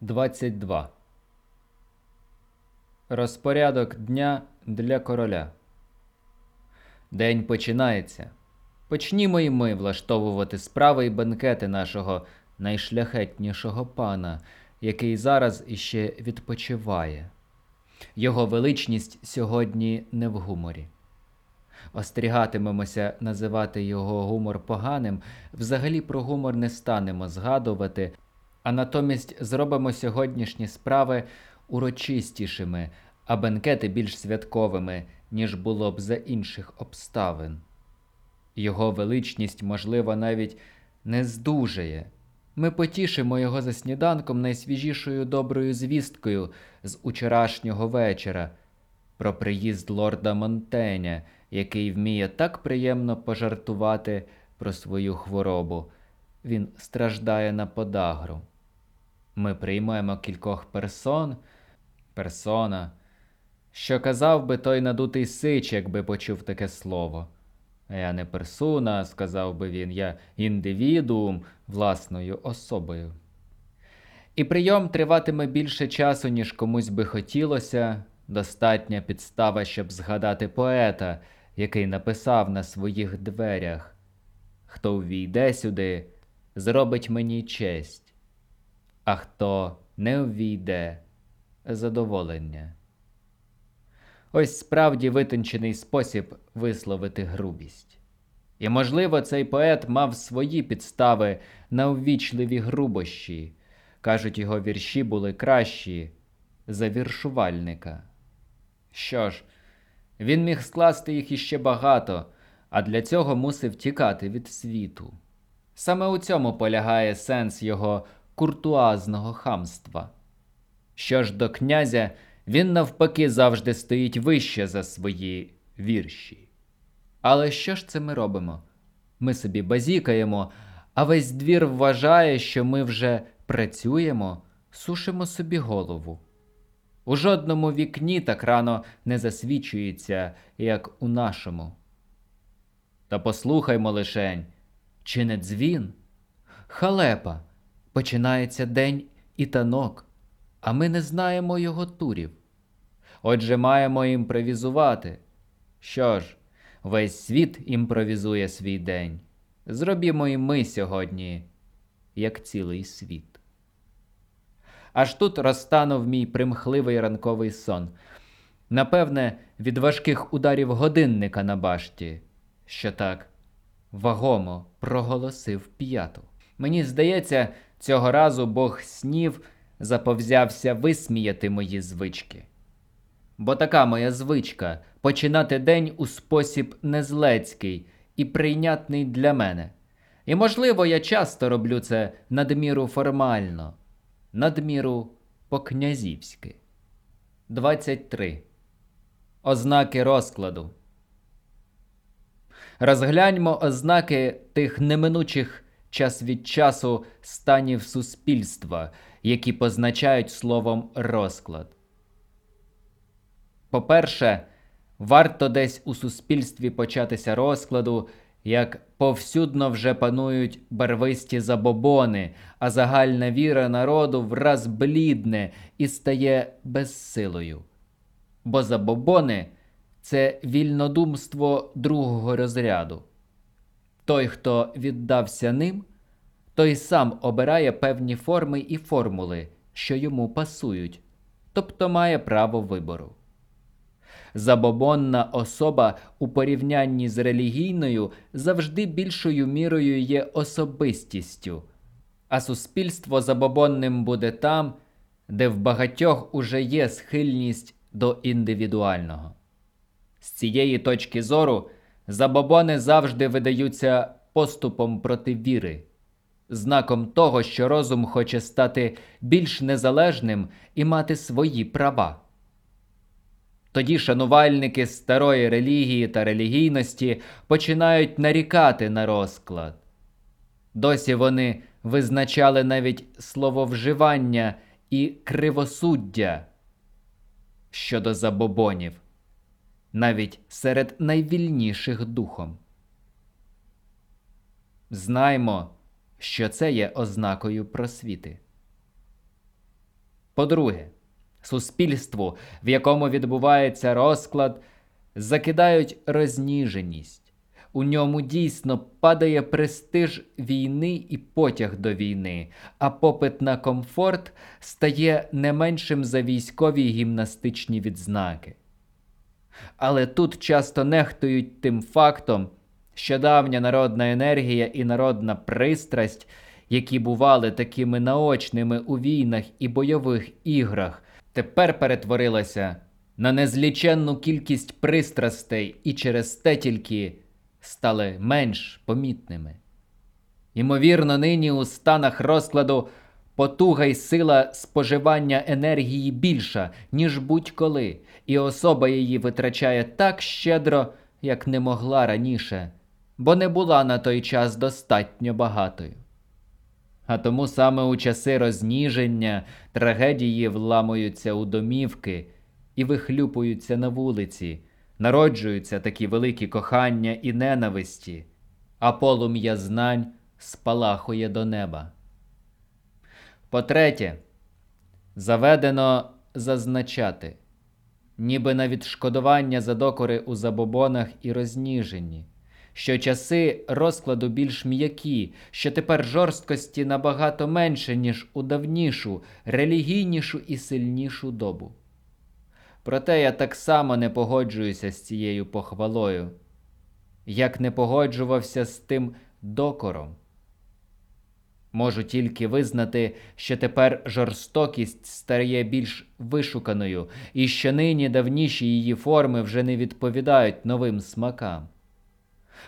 22. Розпорядок дня для короля. День починається. Почнімо і ми влаштовувати справи і бенкети нашого найшляхетнішого пана, який зараз іще відпочиває. Його величність сьогодні не в гуморі. Остерігатимемося називати його гумор поганим, взагалі про гумор не станемо згадувати, а натомість зробимо сьогоднішні справи урочистішими, а бенкети більш святковими, ніж було б за інших обставин. Його величність, можливо, навіть не здужає. Ми потішимо його за сніданком найсвіжішою доброю звісткою з учорашнього вечора про приїзд лорда Монтеня, який вміє так приємно пожартувати про свою хворобу. Він страждає на подагру. Ми приймаємо кількох персон, персона, що казав би той надутий сич, якби почув таке слово. Я не персона, сказав би він, я індивідуум власною особою. І прийом триватиме більше часу, ніж комусь би хотілося, достатня підстава, щоб згадати поета, який написав на своїх дверях Хто ввійде сюди, зробить мені честь, а хто не ввійде задоволення. Ось справді витончений спосіб висловити грубість. І, можливо, цей поет мав свої підстави на ввічливі грубощі. Кажуть, його вірші були кращі за віршувальника. Що ж, він міг скласти їх іще багато, а для цього мусив тікати від світу. Саме у цьому полягає сенс його куртуазного хамства. Що ж до князя, він навпаки завжди стоїть вище за свої вірші. Але що ж це ми робимо? Ми собі базікаємо, а весь двір вважає, що ми вже працюємо, сушимо собі голову. У жодному вікні так рано не засвічується, як у нашому. Та послухаймо лишень, чи не дзвін? Халепа, починається день і танок, а ми не знаємо його турів. Отже, маємо імпровізувати. Що ж, весь світ імпровізує свій день. Зробімо і ми сьогодні, як цілий світ. Аж тут розтанув мій примхливий ранковий сон. Напевне, від важких ударів годинника на башті, що так вагомо проголосив п'яту. Мені здається, цього разу Бог снів заповзявся висміяти мої звички. Бо така моя звичка починати день у спосіб незлецький і прийнятний для мене. І, можливо, я часто роблю це надміру формально, надміру по-князівськи. 23. Ознаки розкладу. Розгляньмо ознаки тих неминучих час від часу станів суспільства, які позначають словом розклад. По-перше, варто десь у суспільстві початися розкладу, як повсюдно вже панують барвисті забобони, а загальна віра народу враз блідне і стає безсилою. Бо забобони це вільнодумство другого розряду. Той, хто віддався ним, той сам обирає певні форми і формули, що йому пасують, тобто має право вибору. Забобонна особа у порівнянні з релігійною завжди більшою мірою є особистістю, а суспільство забобонним буде там, де в багатьох уже є схильність до індивідуального. З цієї точки зору забобони завжди видаються поступом проти віри, знаком того, що розум хоче стати більш незалежним і мати свої права. Тоді шанувальники старої релігії та релігійності починають нарікати на розклад. Досі вони визначали навіть слововживання і кривосуддя щодо забобонів, навіть серед найвільніших духом. Знаймо, що це є ознакою просвіти. По-друге, суспільству, в якому відбувається розклад, закидають розніженість. У ньому дійсно падає престиж війни і потяг до війни, а попит на комфорт стає не меншим за військові гімнастичні відзнаки. Але тут часто нехтують тим фактом, що давня народна енергія і народна пристрасть, які бували такими наочними у війнах і бойових іграх, тепер перетворилася на незліченну кількість пристрастей і через те тільки стали менш помітними. Ймовірно, нині у станах розкладу потуга й сила споживання енергії більша, ніж будь-коли, і особа її витрачає так щедро, як не могла раніше, бо не була на той час достатньо багатою. А тому саме у часи розніження трагедії вламуються у домівки і вихлюпуються на вулиці, народжуються такі великі кохання і ненависті, а полум'я знань спалахує до неба. По-третє, заведено зазначати, ніби на відшкодування за докори у забобонах і розніженні, що часи розкладу більш м'які, що тепер жорсткості набагато менше, ніж у давнішу, релігійнішу і сильнішу добу. Проте я так само не погоджуюся з цією похвалою, як не погоджувався з тим докором. Можу тільки визнати, що тепер жорстокість стає більш вишуканою, і що нині давніші її форми вже не відповідають новим смакам.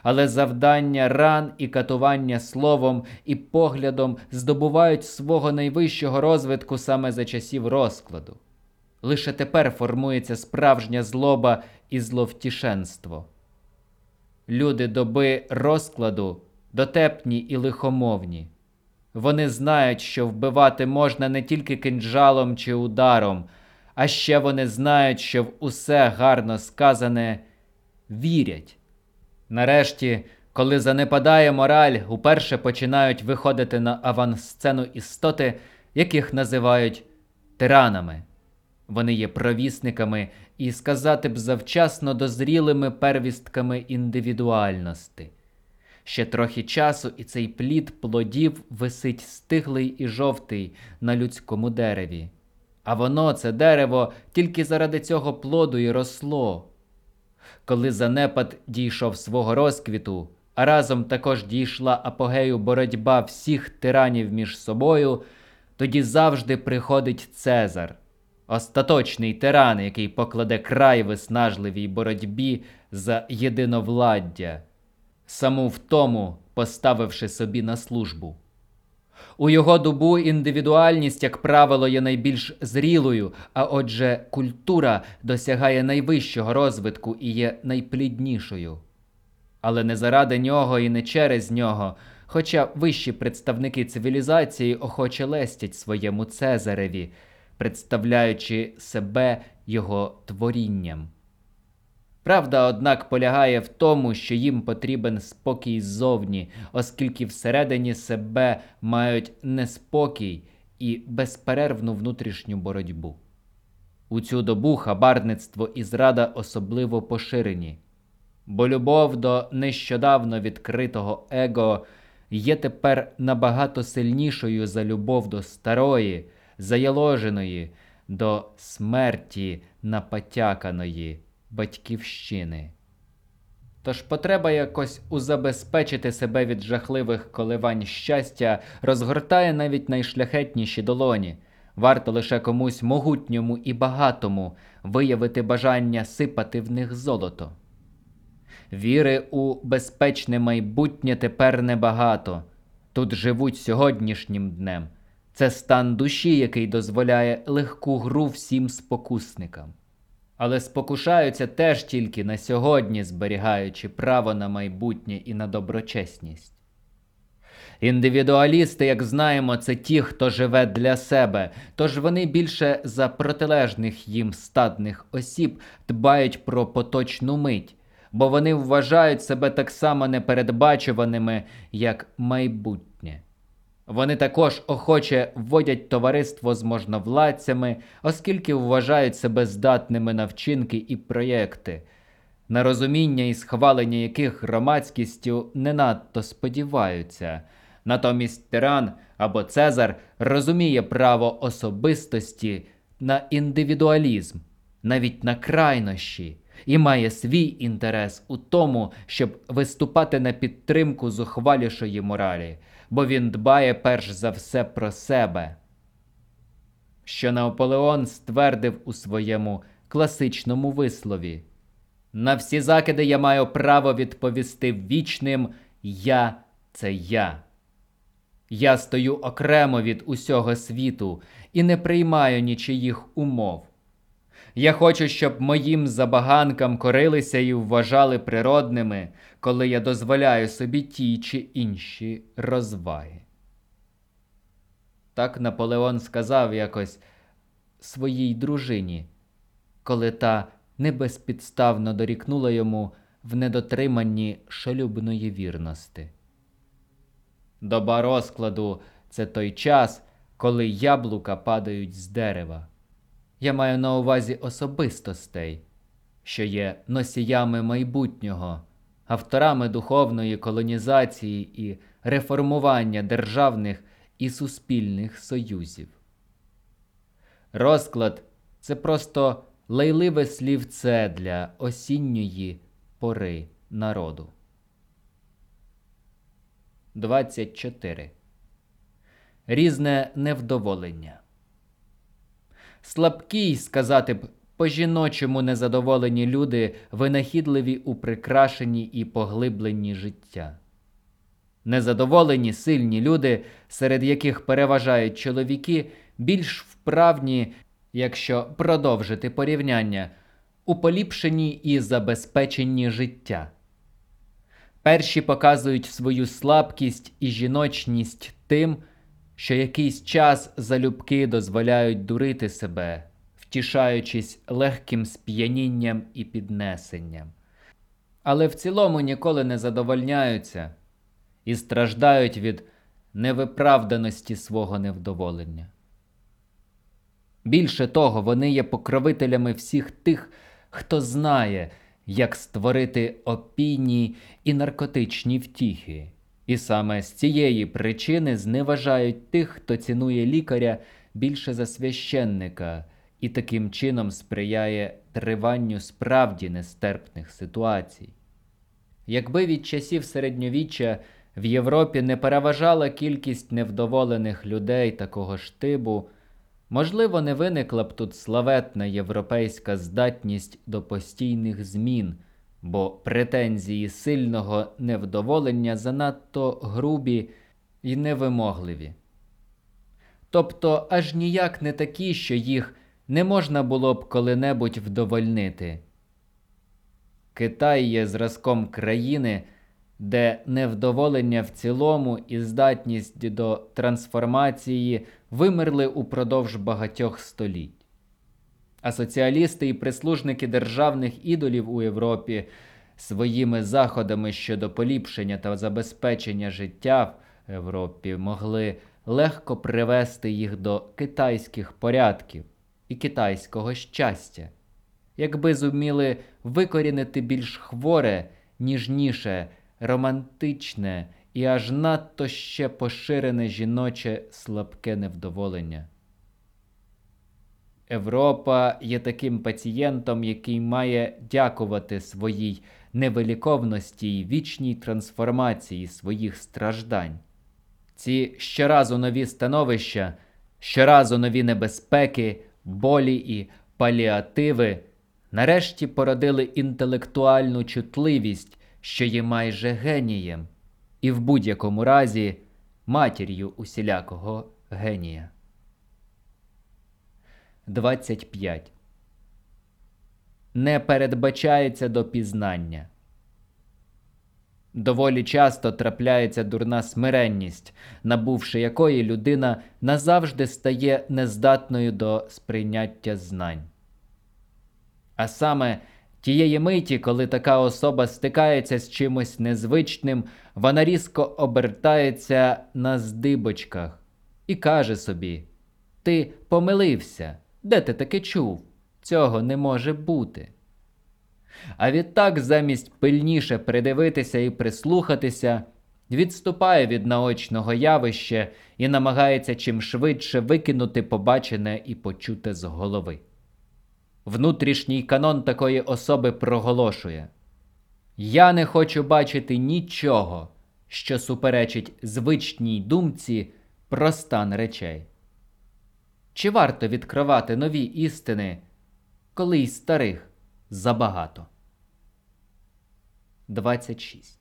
Але завдання ран і катування словом і поглядом здобувають свого найвищого розвитку саме за часів розкладу. Лише тепер формується справжня злоба і зловтішенство. Люди доби розкладу дотепні і лихомовні. Вони знають, що вбивати можна не тільки кинджалом чи ударом, а ще вони знають, що в усе гарно сказане вірять. Нарешті, коли занепадає мораль, уперше починають виходити на авансцену істоти, яких називають тиранами. Вони є провісниками і сказати б завчасно дозрілими первістками індивідуальності. Ще трохи часу, і цей плід плодів висить стиглий і жовтий на людському дереві. А воно, це дерево, тільки заради цього плоду й росло. Коли занепад дійшов свого розквіту, а разом також дійшла апогею боротьба всіх тиранів між собою, тоді завжди приходить Цезар, остаточний тиран, який покладе край виснажливій боротьбі за єдиновладдя саму втому поставивши собі на службу. У його добу індивідуальність, як правило, є найбільш зрілою, а отже, культура досягає найвищого розвитку і є найпліднішою. Але не заради нього і не через нього, хоча вищі представники цивілізації охоче лестять своєму Цезареві, представляючи себе його творінням. Правда, однак, полягає в тому, що їм потрібен спокій ззовні, оскільки всередині себе мають неспокій і безперервну внутрішню боротьбу. У цю добу хабарництво і зрада особливо поширені, бо любов до нещодавно відкритого его є тепер набагато сильнішою за любов до старої, заяложеної, до смерті напотяканої батьківщини. Тож потреба якось узабезпечити себе від жахливих коливань щастя розгортає навіть найшляхетніші долоні. Варто лише комусь могутньому і багатому виявити бажання сипати в них золото. Віри у безпечне майбутнє тепер небагато. Тут живуть сьогоднішнім днем. Це стан душі, який дозволяє легку гру всім спокусникам але спокушаються теж тільки на сьогодні, зберігаючи право на майбутнє і на доброчесність. Індивідуалісти, як знаємо, це ті, хто живе для себе, тож вони більше за протилежних їм статних осіб дбають про поточну мить, бо вони вважають себе так само непередбачуваними, як майбутнє. Вони також охоче вводять товариство з можновладцями, оскільки вважають себе здатними на вчинки і проєкти, на розуміння і схвалення яких громадськістю не надто сподіваються. Натомість тиран або Цезар розуміє право особистості на індивідуалізм, навіть на крайнощі, і має свій інтерес у тому, щоб виступати на підтримку зухвалішої моралі, бо він дбає перш за все про себе. Що Наполеон ствердив у своєму класичному вислові. На всі закиди я маю право відповісти вічним Я це я. Я стою окремо від усього світу і не приймаю нічиїх умов. Я хочу, щоб моїм забаганкам корилися і вважали природними, коли я дозволяю собі ті чи інші розваги. Так Наполеон сказав якось своїй дружині, коли та небезпідставно дорікнула йому в недотриманні шалюбної вірності. Доба розкладу це той час, коли яблука падають з дерева. Я маю на увазі особистостей, що є носіями майбутнього, авторами духовної колонізації і реформування державних і суспільних союзів. Розклад це просто лайливе слівце для осінньої пори народу. 24. Різне невдоволення. Слабкі сказати б, по-жіночому незадоволені люди винахідливі у прикрашенні і поглибленні життя. Незадоволені сильні люди, серед яких переважають чоловіки, більш вправні, якщо продовжити порівняння, у поліпшенні і забезпеченні життя. Перші показують свою слабкість і жіночність тим, що якийсь час залюбки дозволяють дурити себе, втішаючись легким сп'янінням і піднесенням. Але в цілому ніколи не задовольняються і страждають від невиправданості свого невдоволення. Більше того, вони є покровителями всіх тих, хто знає, як створити опійні і наркотичні втіхи, і саме з цієї причини зневажають тих, хто цінує лікаря більше за священника і таким чином сприяє триванню справді нестерпних ситуацій. Якби від часів середньовіччя в Європі не переважала кількість невдоволених людей такого штибу, можливо, не виникла б тут славетна європейська здатність до постійних змін, бо претензії сильного невдоволення занадто грубі і невимогливі. Тобто аж ніяк не такі, що їх не можна було б коли-небудь вдовольнити. Китай є зразком країни, де невдоволення в цілому і здатність до трансформації вимерли упродовж багатьох століть. А соціалісти і прислужники державних ідолів у Європі своїми заходами щодо поліпшення та забезпечення життя в Європі могли легко привести їх до китайських порядків і китайського щастя, якби зуміли викорінити більш хворе, ніжніше, романтичне і аж надто ще поширене жіноче слабке невдоволення. Європа є таким пацієнтом, який має дякувати своїй невиліковності і вічній трансформації своїх страждань. Ці щоразу нові становища, щоразу нові небезпеки, болі і паліативи нарешті породили інтелектуальну чутливість, що є майже генієм, і в будь-якому разі матір'ю усілякого генія. 25. Не передбачається до пізнання. Доволі часто трапляється дурна смиренність, набувши якої людина назавжди стає нездатною до сприйняття знань. А саме Тієї миті, коли така особа стикається з чимось незвичним, вона різко обертається на здибочках і каже собі: Ти помилився, де ти таке чув? Цього не може бути. А відтак, замість пильніше придивитися і прислухатися, відступає від наочного явища і намагається чим швидше викинути побачене і почуте з голови. Внутрішній канон такої особи проголошує Я не хочу бачити нічого, що суперечить звичній думці про стан речей. Чи варто відкривати нові істини, коли й старих забагато? 26.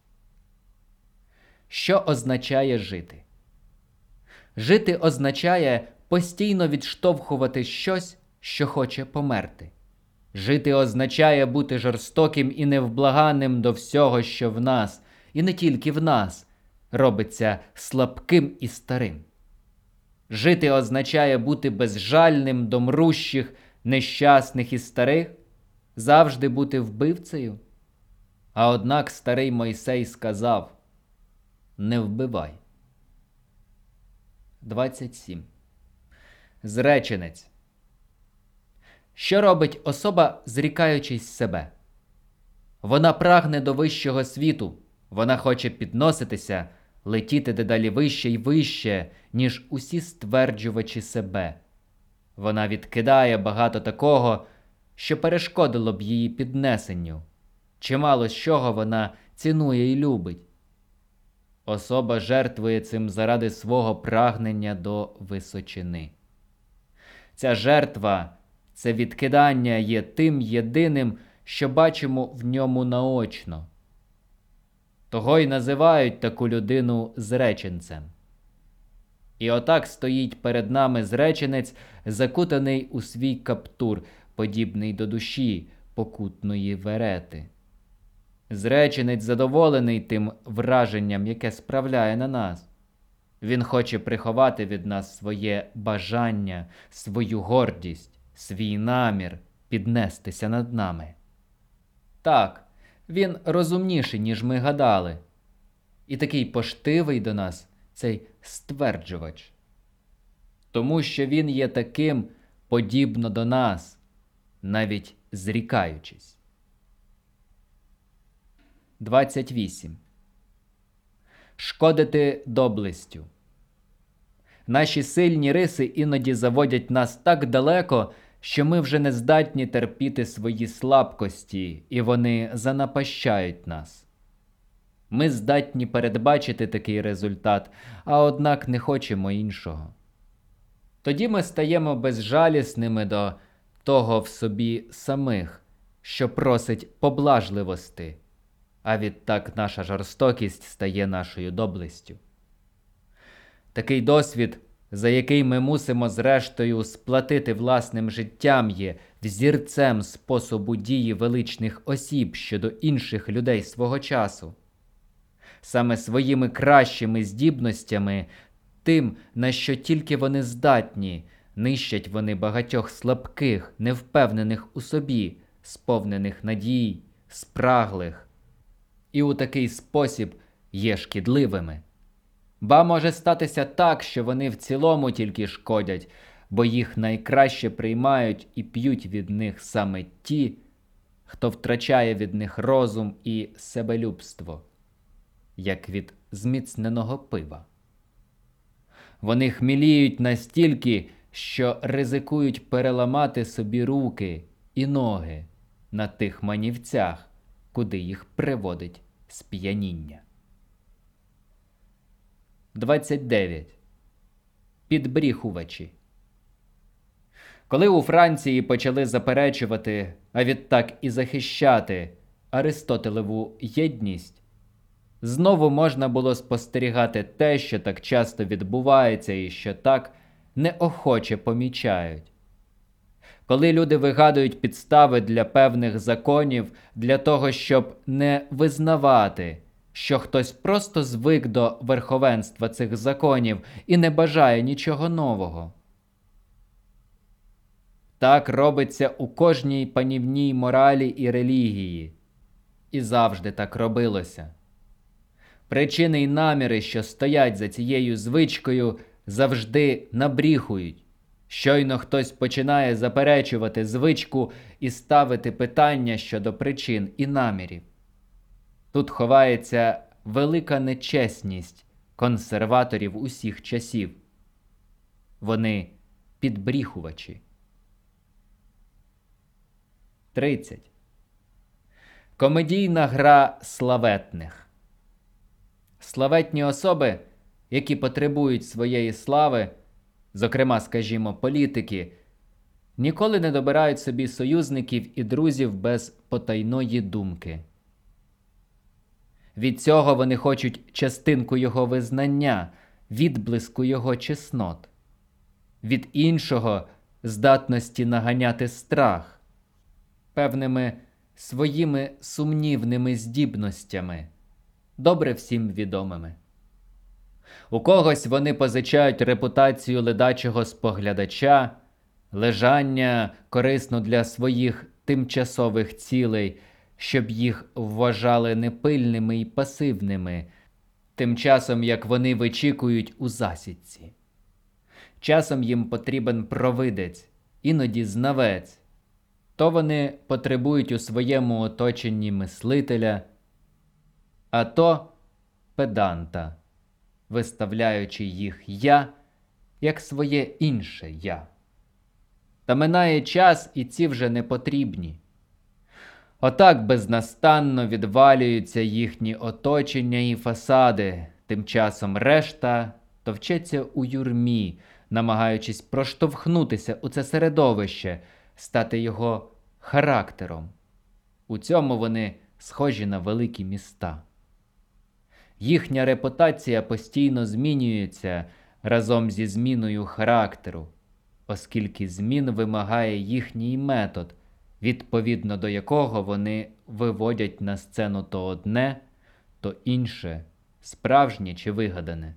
Що означає жити? Жити означає постійно відштовхувати щось, що хоче померти. Жити означає бути жорстоким і невблаганним до всього, що в нас, і не тільки в нас, робиться слабким і старим. Жити означає бути безжальним до мрущих, нещасних і старих, завжди бути вбивцею. А однак старий Мойсей сказав Не вбивай. 27. Зреченець. Що робить особа, зрікаючись себе? Вона прагне до вищого світу, вона хоче підноситися, летіти дедалі вище й вище, ніж усі стверджувачі себе. Вона відкидає багато такого, що перешкодило б її піднесенню. Чимало з чого вона цінує і любить. Особа жертвує цим заради свого прагнення до височини. Ця жертва, це відкидання є тим єдиним, що бачимо в ньому наочно. Того й називають таку людину зреченцем. І отак стоїть перед нами зреченець, закутаний у свій каптур, подібний до душі покутної верети. Зреченець задоволений тим враженням, яке справляє на нас. Він хоче приховати від нас своє бажання, свою гордість, свій намір піднестися над нами. Так, він розумніший, ніж ми гадали, і такий поштивий до нас цей стверджувач, тому що він є таким подібно до нас, навіть зрікаючись. 28. Шкодити доблестю. Наші сильні риси іноді заводять нас так далеко, що ми вже не здатні терпіти свої слабкості, і вони занапащають нас. Ми здатні передбачити такий результат, а однак не хочемо іншого. Тоді ми стаємо безжалісними до того в собі самих, що просить поблажливости а відтак наша жорстокість стає нашою доблестю. Такий досвід, за який ми мусимо зрештою сплатити власним життям, є взірцем способу дії величних осіб щодо інших людей свого часу. Саме своїми кращими здібностями, тим, на що тільки вони здатні, нищать вони багатьох слабких, невпевнених у собі, сповнених надій, спраглих і у такий спосіб є шкідливими. Ба може статися так, що вони в цілому тільки шкодять, бо їх найкраще приймають і п'ють від них саме ті, хто втрачає від них розум і себелюбство, як від зміцненого пива. Вони хміліють настільки, що ризикують переламати собі руки і ноги на тих манівцях куди їх приводить сп'яніння. 29. Підбріхувачі. Коли у Франції почали заперечувати, а відтак і захищати Аристотелеву єдність, знову можна було спостерігати те, що так часто відбувається і що так неохоче помічають коли люди вигадують підстави для певних законів для того, щоб не визнавати, що хтось просто звик до верховенства цих законів і не бажає нічого нового. Так робиться у кожній панівній моралі і релігії. І завжди так робилося. Причини й наміри, що стоять за цією звичкою, завжди набріхують. Щойно хтось починає заперечувати звичку і ставити питання щодо причин і намірів. Тут ховається велика нечесність консерваторів усіх часів. Вони підбріхувачі. 30. Комедійна гра славетних. Славетні особи, які потребують своєї слави, зокрема, скажімо, політики, ніколи не добирають собі союзників і друзів без потайної думки. Від цього вони хочуть частинку його визнання, відблиску його чеснот, від іншого здатності наганяти страх, певними своїми сумнівними здібностями, добре всім відомими. У когось вони позичають репутацію ледачого споглядача, лежання корисно для своїх тимчасових цілей, щоб їх вважали непильними і пасивними, тим часом як вони вичікують у засідці. Часом їм потрібен провидець, іноді знавець, то вони потребують у своєму оточенні мислителя, а то педанта, виставляючи їх я як своє інше я. Та минає час, і ці вже не потрібні. Отак безнастанно відвалюються їхні оточення і фасади, тим часом решта товчеться у юрмі, намагаючись проштовхнутися у це середовище, стати його характером. У цьому вони схожі на великі міста. Їхня репутація постійно змінюється разом зі зміною характеру, оскільки змін вимагає їхній метод, відповідно до якого вони виводять на сцену то одне, то інше, справжнє чи вигадане.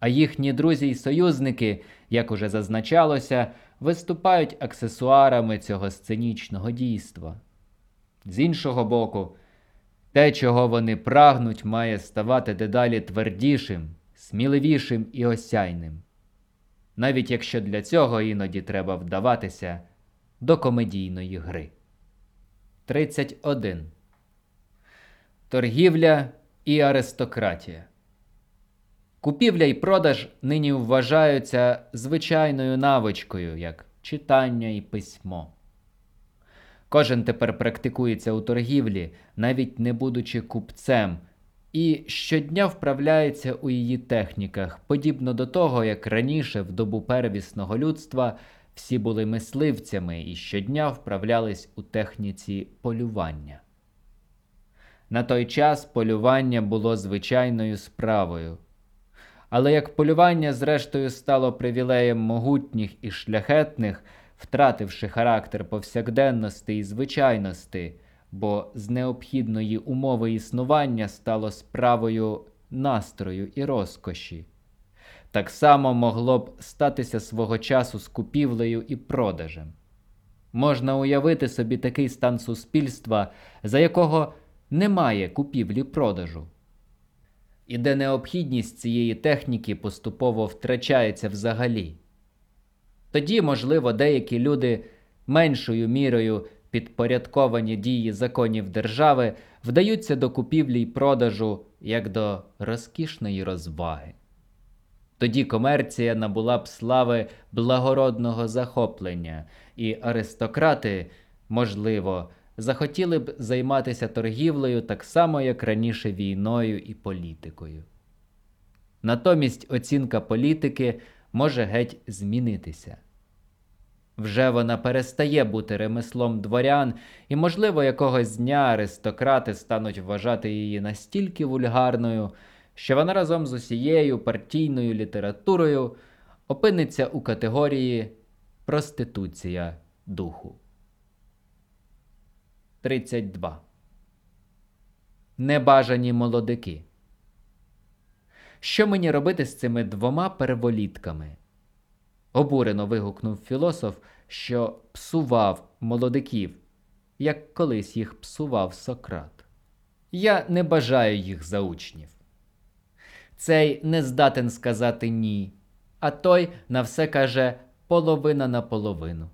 А їхні друзі й союзники, як уже зазначалося, виступають аксесуарами цього сценічного дійства. З іншого боку, те, чого вони прагнуть, має ставати дедалі твердішим, сміливішим і осяйним, навіть якщо для цього іноді треба вдаватися до комедійної гри. 31. Торгівля і аристократія. Купівля і продаж нині вважаються звичайною навичкою, як читання і письмо. Кожен тепер практикується у торгівлі, навіть не будучи купцем, і щодня вправляється у її техніках, подібно до того, як раніше, в добу первісного людства, всі були мисливцями і щодня вправлялись у техніці полювання. На той час полювання було звичайною справою. Але як полювання, зрештою, стало привілеєм могутніх і шляхетних, втративши характер повсякденності і звичайності, бо з необхідної умови існування стало справою настрою і розкоші. Так само могло б статися свого часу з купівлею і продажем. Можна уявити собі такий стан суспільства, за якого немає купівлі продажу і де необхідність цієї техніки поступово втрачається взагалі. Тоді, можливо, деякі люди меншою мірою підпорядковані дії законів держави вдаються до купівлі й продажу як до розкішної розваги. Тоді комерція набула б слави благородного захоплення, і аристократи, можливо, захотіли б займатися торгівлею так само, як раніше війною і політикою. Натомість оцінка політики може геть змінитися. Вже вона перестає бути ремеслом дворян, і, можливо, якогось дня аристократи стануть вважати її настільки вульгарною, що вона разом з усією партійною літературою опиниться у категорії проституція духу. 32. Небажані молодики. Що мені робити з цими двома перволітками? обурено вигукнув філософ, що псував молодиків, як колись їх псував Сократ. Я не бажаю їх за учнів. Цей не здатен сказати ні, а той на все каже половина на половину.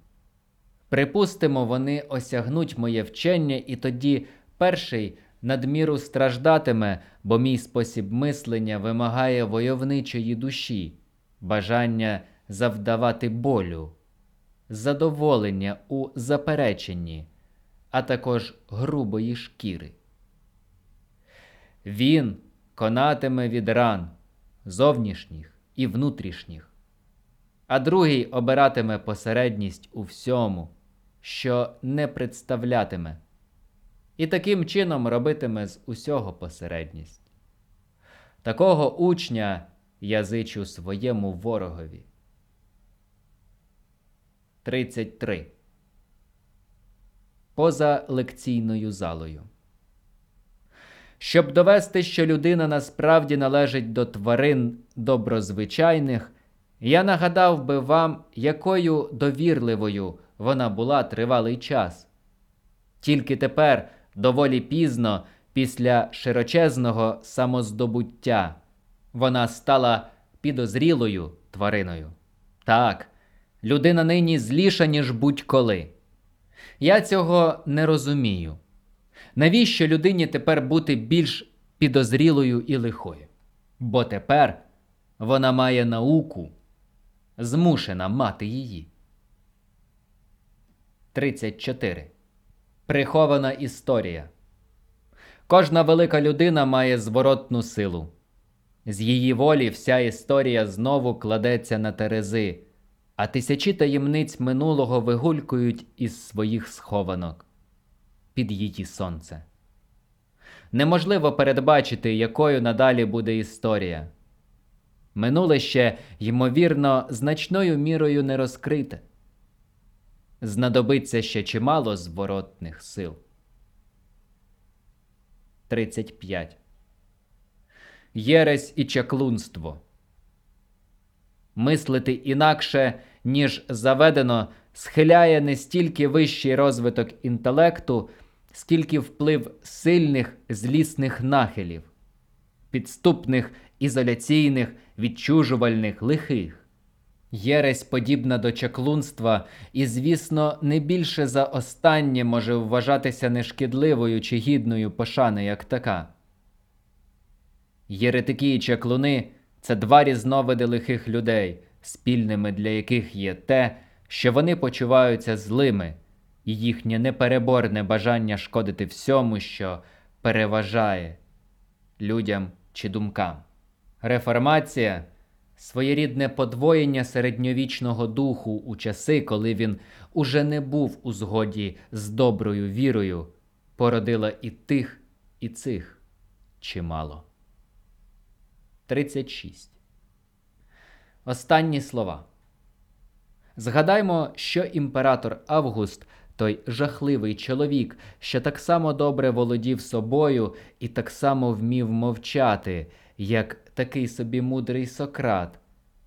Припустимо, вони осягнуть моє вчення, і тоді перший надміру страждатиме, бо мій спосіб мислення вимагає войовничої душі, бажання завдавати болю, задоволення у запереченні, а також грубої шкіри. Він конатиме від ран зовнішніх і внутрішніх, а другий обиратиме посередність у всьому, що не представлятиме, і таким чином робитиме з усього посередність. Такого учня я зичу своєму ворогові. 33. Поза лекційною залою. Щоб довести, що людина насправді належить до тварин доброзвичайних, я нагадав би вам, якою довірливою вона була тривалий час. Тільки тепер, доволі пізно, після широчезного самоздобуття, вона стала підозрілою твариною. Так, людина нині зліша, ніж будь-коли. Я цього не розумію. Навіщо людині тепер бути більш підозрілою і лихою? Бо тепер вона має науку, змушена мати її. 34. Прихована історія. Кожна велика людина має зворотну силу. З її волі вся історія знову кладеться на терези, а тисячі таємниць минулого вигулькують із своїх схованок під її сонце. Неможливо передбачити, якою надалі буде історія. Минуле ще, ймовірно, значною мірою не розкрите. Знадобиться ще чимало зворотних сил. 35. Єресь і чаклунство. Мислити інакше, ніж заведено, схиляє не стільки вищий розвиток інтелекту, скільки вплив сильних злісних нахилів, підступних, ізоляційних, відчужувальних, лихих. Єресь подібна до чаклунства, і, звісно, не більше за останнє може вважатися нешкідливою чи гідною пошани як така. Єретики і чаклуни це два різновиди лихих людей, спільними для яких є те, що вони почуваються злими, і їхнє непереборне бажання шкодити всьому, що переважає людям чи думкам. Реформація своєрідне подвоєння середньовічного духу у часи, коли він уже не був у згоді з доброю вірою, породила і тих, і цих чимало. 36. Останні слова. Згадаймо, що імператор Август, той жахливий чоловік, що так само добре володів собою і так само вмів мовчати, як такий собі мудрий Сократ,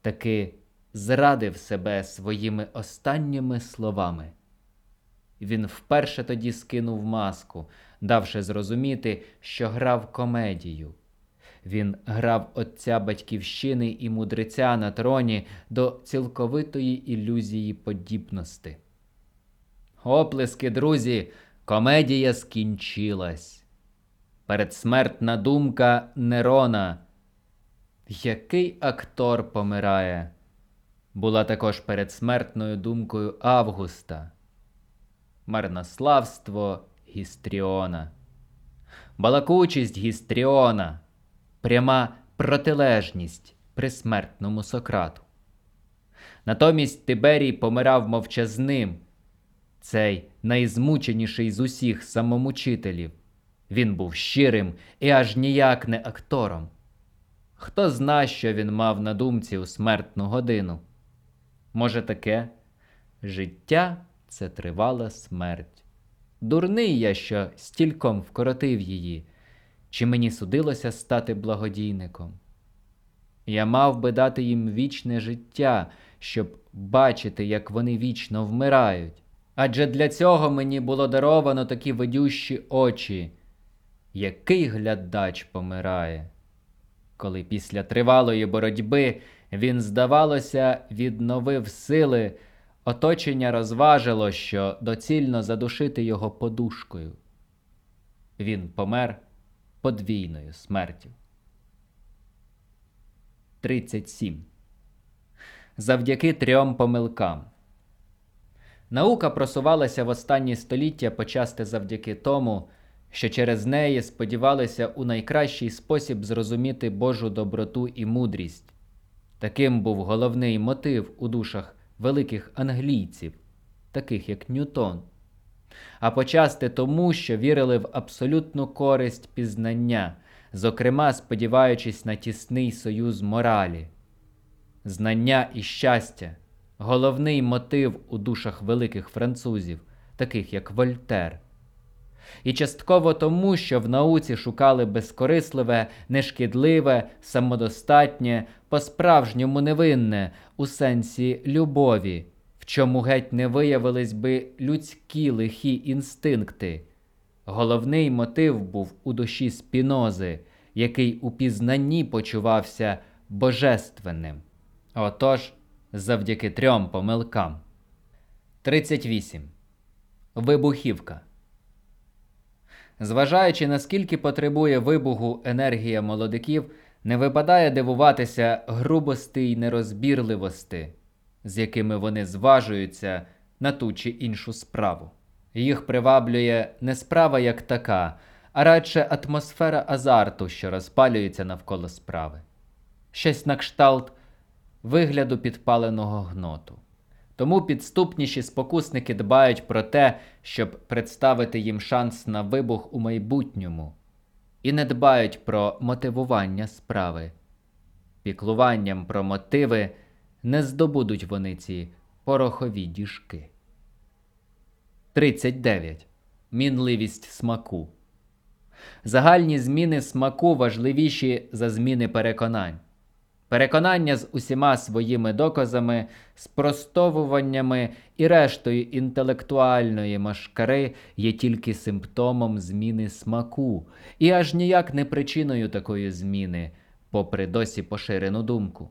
таки зрадив себе своїми останніми словами. Він вперше тоді скинув маску, давши зрозуміти, що грав комедію. Він грав отця батьківщини і мудреця на троні до цілковитої ілюзії подібності. Оплески, друзі, комедія скінчилась. Передсмертна думка Нерона. Який актор помирає? Була також передсмертною думкою Августа, марнославство Гістріона, балакучість Гістріона пряма протилежність присмертному Сократу. Натомість Тиберій помирав мовчазним, цей найзмученіший з усіх самомучителів. Він був щирим і аж ніяк не актором. Хто зна, що він мав на думці у смертну годину? Може, таке життя це тривала смерть. Дурний я, що стільком вкоротив її. Чи мені судилося стати благодійником? Я мав би дати їм вічне життя, щоб бачити, як вони вічно вмирають. Адже для цього мені було даровано такі видющі очі. Який глядач помирає? Коли після тривалої боротьби він, здавалося, відновив сили, оточення розважило, що доцільно задушити його подушкою. Він помер подвійною смертю. 37. Завдяки трьом помилкам. Наука просувалася в останні століття почасти завдяки тому, що через неї сподівалися у найкращий спосіб зрозуміти Божу доброту і мудрість. Таким був головний мотив у душах великих англійців, таких як Ньютон, а почасти тому, що вірили в абсолютну користь пізнання, зокрема сподіваючись на тісний союз моралі. Знання і щастя головний мотив у душах великих французів, таких як Вольтер. І частково тому, що в науці шукали безкорисливе, нешкідливе, самодостатнє, по-справжньому невинне у сенсі любові, в чому геть не виявились би людські лихі інстинкти. Головний мотив був у душі спінози, який у пізнанні почувався божественним. Отож, завдяки трьом помилкам. 38. Вибухівка. Зважаючи наскільки потребує вибуху енергія молодиків, не випадає дивуватися грубости й нерозбірливости, з якими вони зважуються на ту чи іншу справу. Їх приваблює не справа як така, а радше атмосфера азарту, що розпалюється навколо справи. Щось на кшталт вигляду підпаленого гноту. Тому підступніші спокусники дбають про те, щоб представити їм шанс на вибух у майбутньому, і не дбають про мотивування справи. Піклуванням про мотиви не здобудуть вони ці порохові діжки. 39. Мінливість смаку. Загальні зміни смаку важливіші за зміни переконань. Переконання з усіма своїми доказами, спростовуваннями і рештою інтелектуальної машкари є тільки симптомом зміни смаку, і аж ніяк не причиною такої зміни, попри досі поширену думку.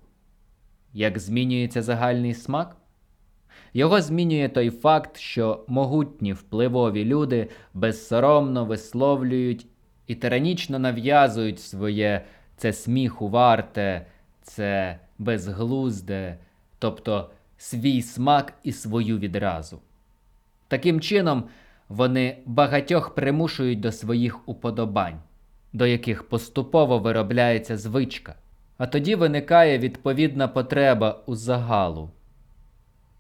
Як змінюється загальний смак? Його змінює той факт, що могутні впливові люди безсоромно висловлюють і тиранічно нав'язують своє це сміху варте це безглузде, тобто свій смак і свою відразу. Таким чином, вони багатьох примушують до своїх уподобань, до яких поступово виробляється звичка, а тоді виникає відповідна потреба у загалу.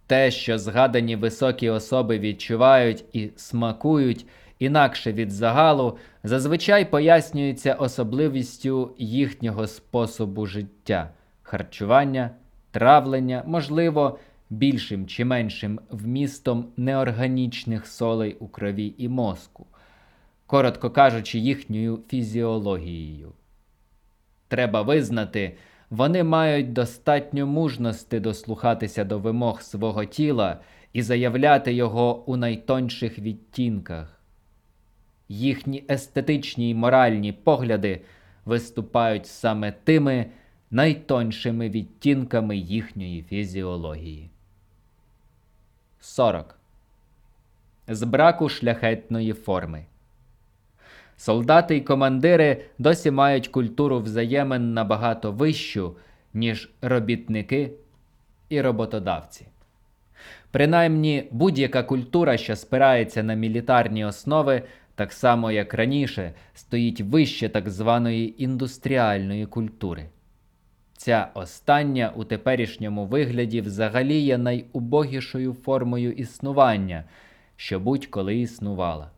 Те, що згадані високі особи відчувають і смакують інакше від загалу, зазвичай пояснюється особливістю їхнього способу життя харчування, травлення, можливо, більшим чи меншим вмістом неорганічних солей у крові і мозку, коротко кажучи, їхньою фізіологією. Треба визнати, вони мають достатньо мужності дослухатися до вимог свого тіла і заявляти його у найтонших відтінках. Їхні естетичні й моральні погляди виступають саме тими найтоншими відтінками їхньої фізіології. 40. З браку шляхетної форми. Солдати й командири досі мають культуру взаємин набагато вищу, ніж робітники і роботодавці. Принаймні будь-яка культура, що спирається на мілітарні основи, так само як раніше, стоїть вище так званої індустріальної культури. Ця остання у теперішньому вигляді взагалі є найубогішою формою існування, що будь-коли існувала.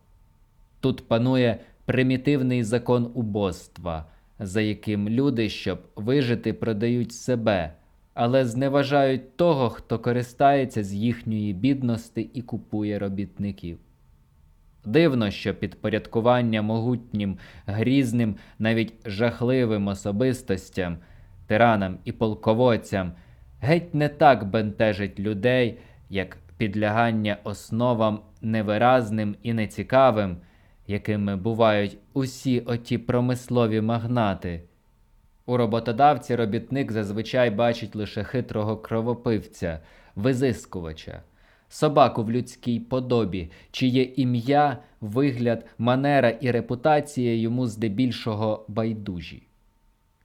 Тут панує примітивний закон убоства, за яким люди, щоб вижити, продають себе, але зневажають того, хто користається з їхньої бідності і купує робітників. Дивно, що підпорядкування могутнім, грізним, навіть жахливим особистостям тиранам і полководцям геть не так бентежить людей, як підлягання основам невиразним і нецікавим, якими бувають усі оті промислові магнати. У роботодавці робітник зазвичай бачить лише хитрого кровопивця, визискувача, собаку в людській подобі, чиє ім'я, вигляд, манера і репутація йому здебільшого байдужі.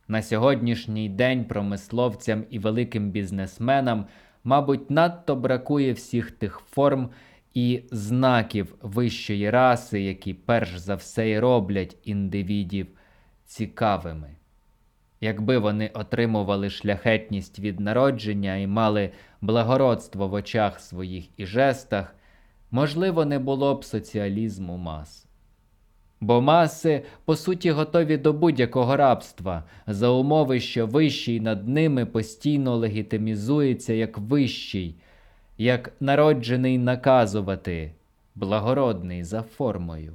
На сьогоднішній день промисловцям і великим бізнесменам, мабуть, надто бракує всіх тих форм і знаків вищої раси, які перш за все й роблять індивідів цікавими. Якби вони отримували шляхетність від народження і мали благородство в очах своїх і жестах, можливо, не було б соціалізму мас. Бо маси, по суті, готові до будь-якого рабства, за умови, що вищий над ними постійно легітимізується як вищий, як народжений наказувати, благородний за формою.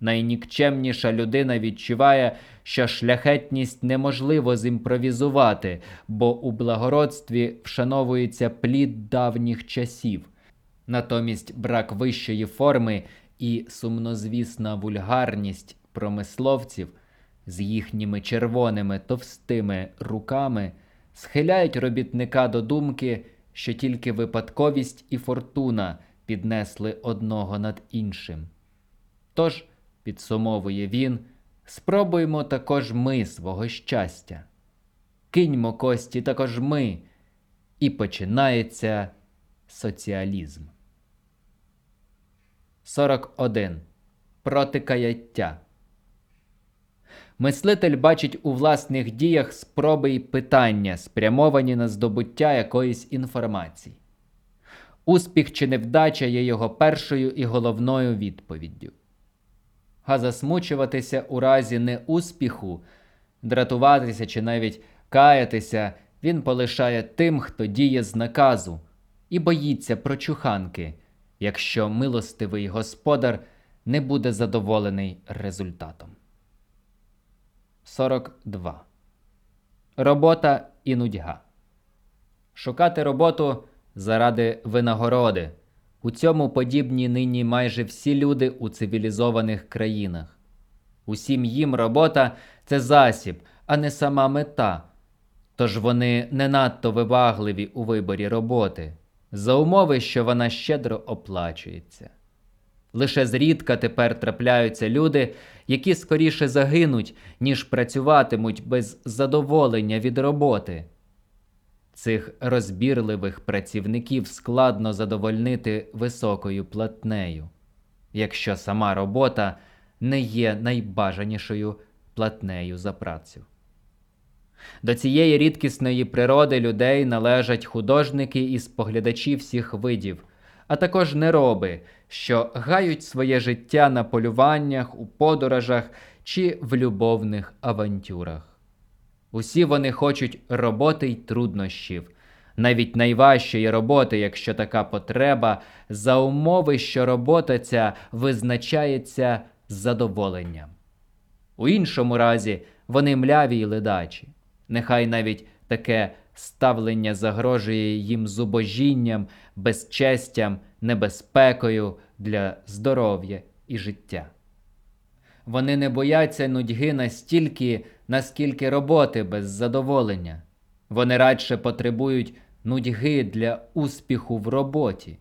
Найнікчемніша людина відчуває, що шляхетність неможливо зімпровізувати, бо у благородстві вшановується плід давніх часів. Натомість брак вищої форми і сумнозвісна вульгарність промисловців з їхніми червоними товстими руками схиляють робітника до думки, що тільки випадковість і фортуна піднесли одного над іншим. Тож, підсумовує він, спробуємо також ми свого щастя. Киньмо кості також ми, і починається соціалізм. 41. Протикаяття. Мислитель бачить у власних діях спроби й питання, спрямовані на здобуття якоїсь інформації. Успіх чи невдача є його першою і головною відповіддю. А засмучуватися у разі неуспіху, дратуватися чи навіть каятися він полишає тим, хто діє з наказу, і боїться прочуханки, якщо милостивий господар не буде задоволений результатом. 42. Робота і нудьга. Шукати роботу заради винагороди. У цьому подібні нині майже всі люди у цивілізованих країнах. Усім їм робота це засіб, а не сама мета. Тож вони не надто вибагливі у виборі роботи, за умови, що вона щедро оплачується. Лише зрідка тепер трапляються люди, які скоріше загинуть, ніж працюватимуть без задоволення від роботи. Цих розбірливих працівників складно задовольнити високою платнею, якщо сама робота не є найбажанішою платнею за працю. До цієї рідкісної природи людей належать художники і споглядачі всіх видів, а також нероби, що гають своє життя на полюваннях, у подорожах чи в любовних авантюрах. Усі вони хочуть роботи й труднощів, навіть найважчої роботи, якщо така потреба, за умови, що робота ця визначається задоволенням. У іншому разі вони мляві й ледачі, нехай навіть таке ставлення загрожує їм зубожінням, безчестям, небезпекою для здоров'я і життя. Вони не бояться нудьги настільки, наскільки роботи без задоволення. Вони радше потребують нудьги для успіху в роботі.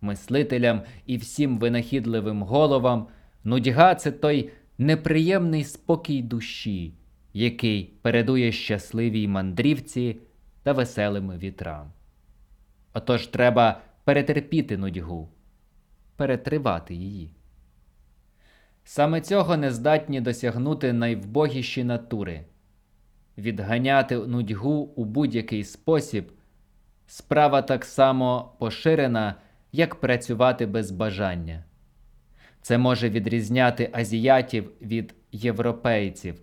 Мислителям і всім винахідливим головам нудьга це той неприємний спокій душі, який передує щасливій мандрівці та веселим вітрам. Отож треба перетерпіти нудьгу, перетривати її. Саме цього не здатні досягнути найвбогіші натури. Відганяти нудьгу у будь-який спосіб справа так само поширена, як працювати без бажання. Це може відрізняти азіатів від європейців,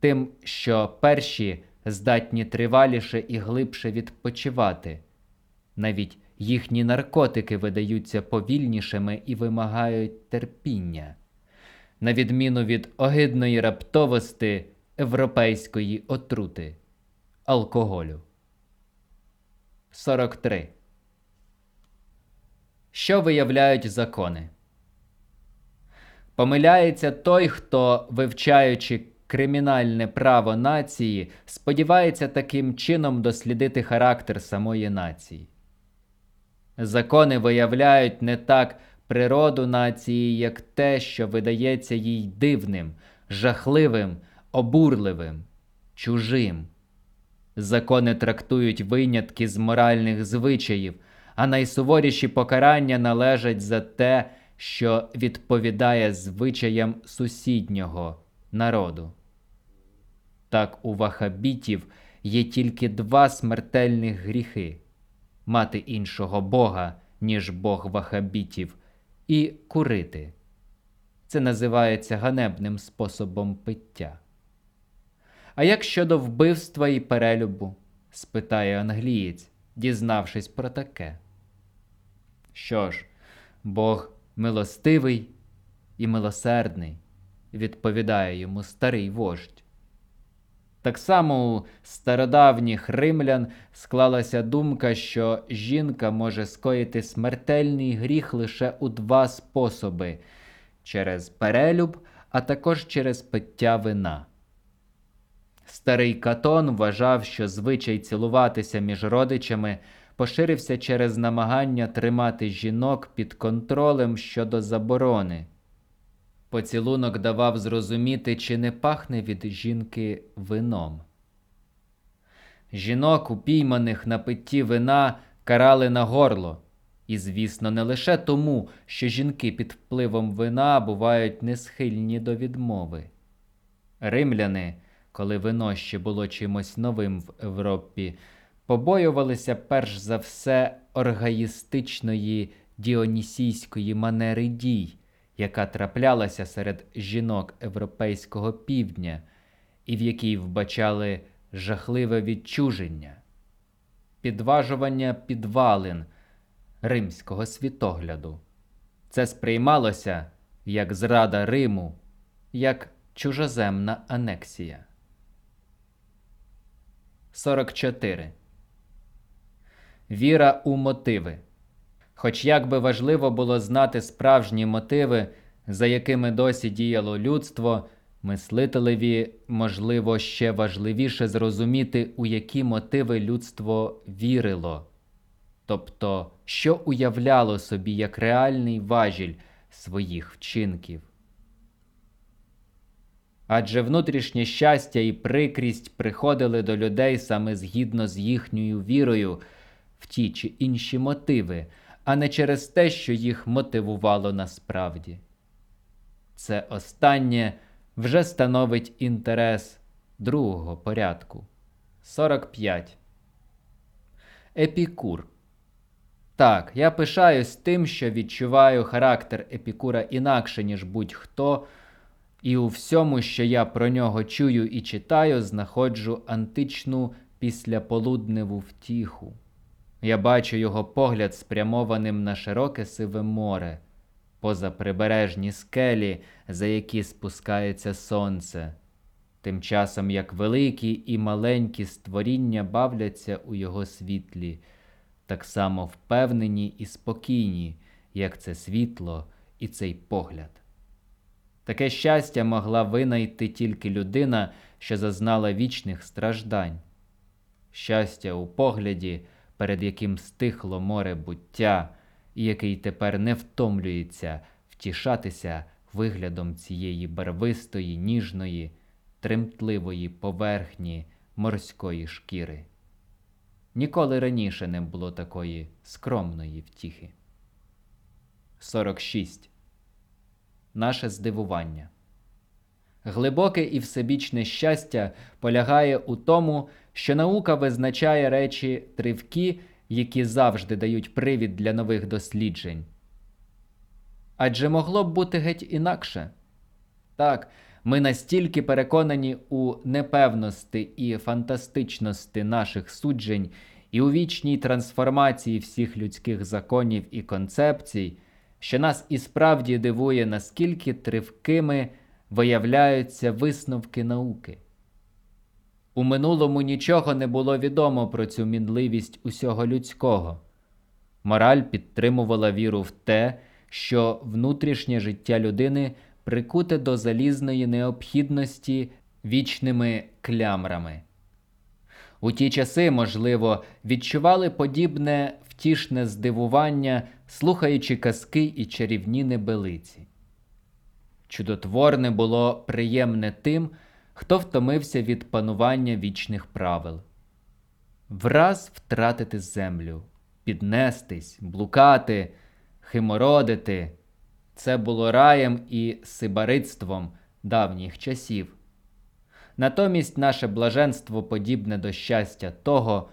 тим, що перші здатні триваліше і глибше відпочивати. Навіть їхні наркотики видаються повільнішими і вимагають терпіння на відміну від огидної раптовості європейської отрути, алкоголю. 43. Що виявляють закони? Помиляється той, хто, вивчаючи кримінальне право нації, сподівається таким чином дослідити характер самої нації. Закони виявляють не так природу нації, як те, що видається їй дивним, жахливим, обурливим, чужим. Закони трактують винятки з моральних звичаїв, а найсуворіші покарання належать за те, що відповідає звичаям сусіднього народу. Так у вахабітів є тільки два смертельних гріхи мати іншого Бога, ніж Бог вахабітів, і курити. Це називається ганебним способом пиття. А як щодо вбивства і перелюбу? спитає англієць, дізнавшись про таке. Що ж, Бог милостивий і милосердний, відповідає йому старий вождь. Так само у стародавніх римлян склалася думка, що жінка може скоїти смертельний гріх лише у два способи через перелюб, а також через пиття вина. Старий Катон вважав, що звичай цілуватися між родичами поширився через намагання тримати жінок під контролем щодо заборони. Поцілунок давав зрозуміти, чи не пахне від жінки вином. Жінок, упійманих на питті вина, карали на горло. І, звісно, не лише тому, що жінки під впливом вина бувають несхильні до відмови. Римляни, коли вино ще було чимось новим в Європі, побоювалися перш за все оргаїстичної діонісійської манери дій, яка траплялася серед жінок європейського півдня, і в якій вбачали жахливе відчуження, підважування підвалин римського світогляду. Це сприймалося як зрада Риму, як чужоземна анексія. 44. Віра у мотиви. Хоч як би важливо було знати справжні мотиви, за якими досі діяло людство, мислителеві, можливо, ще важливіше зрозуміти, у які мотиви людство вірило, тобто, що уявляло собі як реальний важіль своїх вчинків. Адже внутрішнє щастя і прикрість приходили до людей саме згідно з їхньою вірою в ті чи інші мотиви, а не через те, що їх мотивувало насправді. Це останнє вже становить інтерес другого порядку. 45. Епікур. Так, я пишаюсь тим, що відчуваю характер Епікура інакше, ніж будь-хто, і у всьому, що я про нього чую і читаю, знаходжу античну післяполудневу втіху. Я бачу його погляд спрямованим на широке сиве море, поза прибережні скелі, за які спускається сонце, тим часом як великі і маленькі створіння бавляться у його світлі, так само впевнені і спокійні, як це світло і цей погляд. Таке щастя могла винайти тільки людина, що зазнала вічних страждань. Щастя у погляді перед яким стихло море буття, і який тепер не втомлюється втішатися виглядом цієї барвистої, ніжної, тремтливої поверхні морської шкіри. Ніколи раніше не було такої скромної втіхи. 46. Наше здивування. Глибоке і всебічне щастя полягає у тому, що наука визначає речі тривкі, які завжди дають привід для нових досліджень. Адже могло б бути геть інакше. Так, ми настільки переконані у непевності і фантастичності наших суджень і у вічній трансформації всіх людських законів і концепцій, що нас і справді дивує, наскільки тривкими виявляються висновки науки. У минулому нічого не було відомо про цю мінливість усього людського. Мораль підтримувала віру в те, що внутрішнє життя людини прикуте до залізної необхідності вічними клямрами. У ті часи, можливо, відчували подібне втішне здивування, слухаючи казки і чарівні небелиці. Чудотворне було приємне тим, хто втомився від панування вічних правил. Враз втратити землю, піднестись, блукати, химородити це було раєм і сибаритством давніх часів. Натомість наше блаженство подібне до щастя того,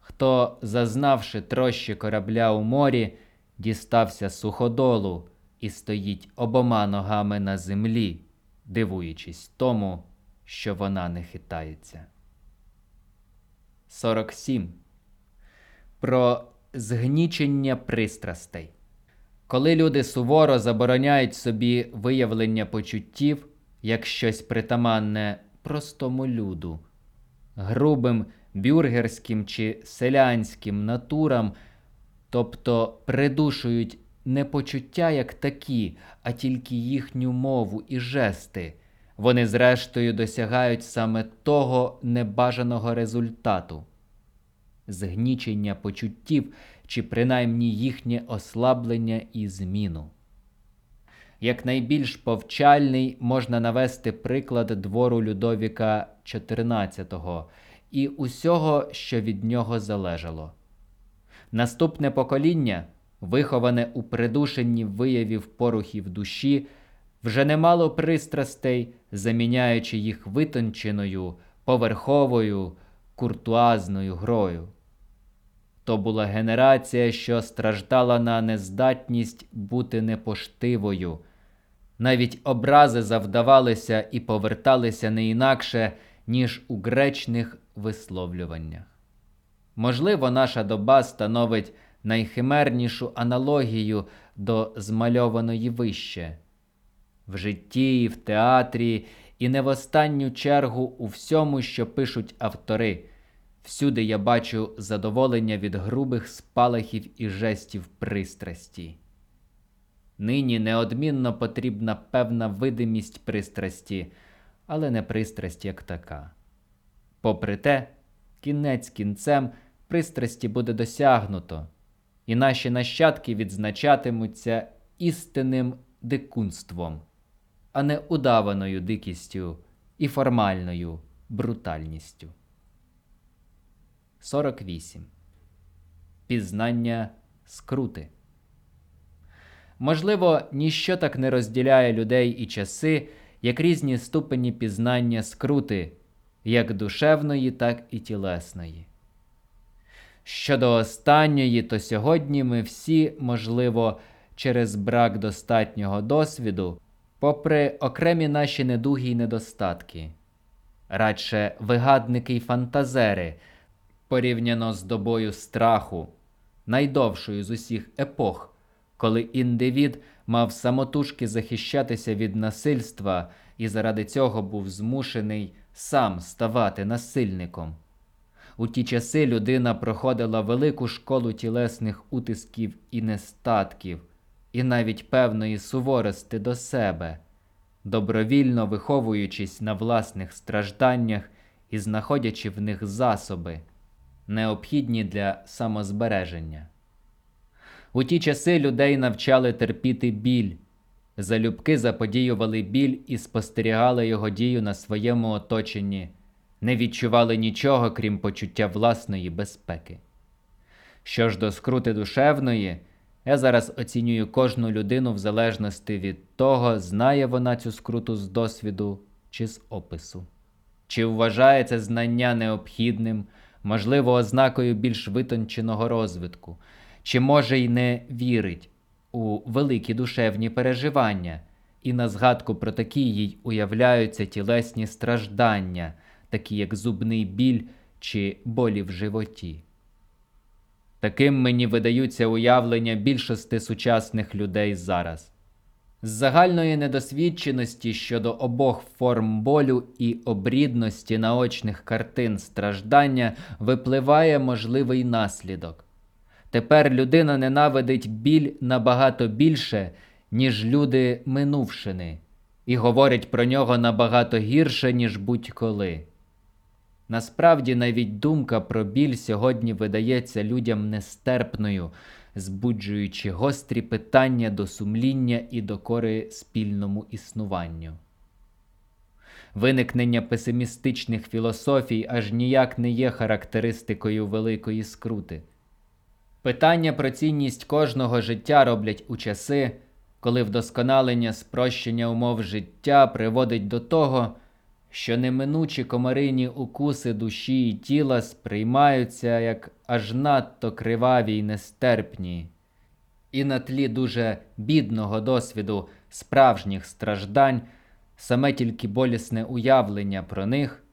хто, зазнавши трощі корабля у морі, дістався суходолу і стоїть обома ногами на землі, дивуючись тому, що вона не хитається. 47. Про згнічення пристрастей. Коли люди суворо забороняють собі виявлення почуттів як щось притаманне простому люду, грубим бюргерським чи селянським натурам, тобто придушують не почуття як такі, а тільки їхню мову і жести, вони зрештою досягають саме того небажаного результату згнічення почуттів чи принаймні їхнє ослаблення і зміну. Як найбільш повчальний можна навести приклад двору Людовіка XIV і усього, що від нього залежало. Наступне покоління, виховане у придушенні виявів порухів душі, вже не мало пристрастей, заміняючи їх витонченою, поверховою, куртуазною грою. То була генерація, що страждала на нездатність бути непоштивою. Навіть образи завдавалися і поверталися не інакше, ніж у гречних висловлюваннях. Можливо, наша доба становить найхимернішу аналогію до змальованої вище. В житті, в театрі, і не в останню чергу у всьому, що пишуть автори. Всюди я бачу задоволення від грубих спалахів і жестів пристрасті. Нині неодмінно потрібна певна видимість пристрасті, але не пристрасть як така. Попри те, кінець кінцем пристрасті буде досягнуто, і наші нащадки відзначатимуться істинним дикунством, а не удаваною дикістю і формальною брутальністю. 48. Пізнання скрути. Можливо, ніщо так не розділяє людей і часи, як різні ступені пізнання скрути, як душевної, так і тілесної. Щодо останньої, то сьогодні ми всі, можливо, через брак достатнього досвіду, попри окремі наші недуги й недостатки, радше вигадники й фантазери порівняно з добою страху, найдовшою з усіх епох, коли індивід мав самотужки захищатися від насильства і заради цього був змушений сам ставати насильником. У ті часи людина проходила велику школу тілесних утисків і нестатків, і навіть певної суворости до себе, добровільно виховуючись на власних стражданнях і знаходячи в них засоби необхідні для самозбереження. У ті часи людей навчали терпіти біль, залюбки заподіювали біль і спостерігали його дію на своєму оточенні, не відчували нічого, крім почуття власної безпеки. Що ж до скрути душевної, я зараз оцінюю кожну людину в залежності від того, знає вона цю скруту з досвіду чи з опису, чи вважає це знання необхідним можливо, ознакою більш витонченого розвитку, чи, може, й не вірить у великі душевні переживання, і на згадку про такі їй уявляються тілесні страждання, такі як зубний біль чи болі в животі. Таким мені видаються уявлення більшості сучасних людей зараз. З загальної недосвідченості щодо обох форм болю і обрідності наочних картин страждання випливає можливий наслідок. Тепер людина ненавидить біль набагато більше, ніж люди минувшини, і говорить про нього набагато гірше, ніж будь-коли. Насправді, навіть думка про біль сьогодні видається людям нестерпною, збуджуючи гострі питання до сумління і докори спільному існуванню. Виникнення песимістичних філософій аж ніяк не є характеристикою великої скрути. Питання про цінність кожного життя роблять у часи, коли вдосконалення спрощення умов життя приводить до того, що неминучі комарині укуси душі і тіла сприймаються як аж надто криваві й нестерпні, і на тлі дуже бідного досвіду справжніх страждань саме тільки болісне уявлення про них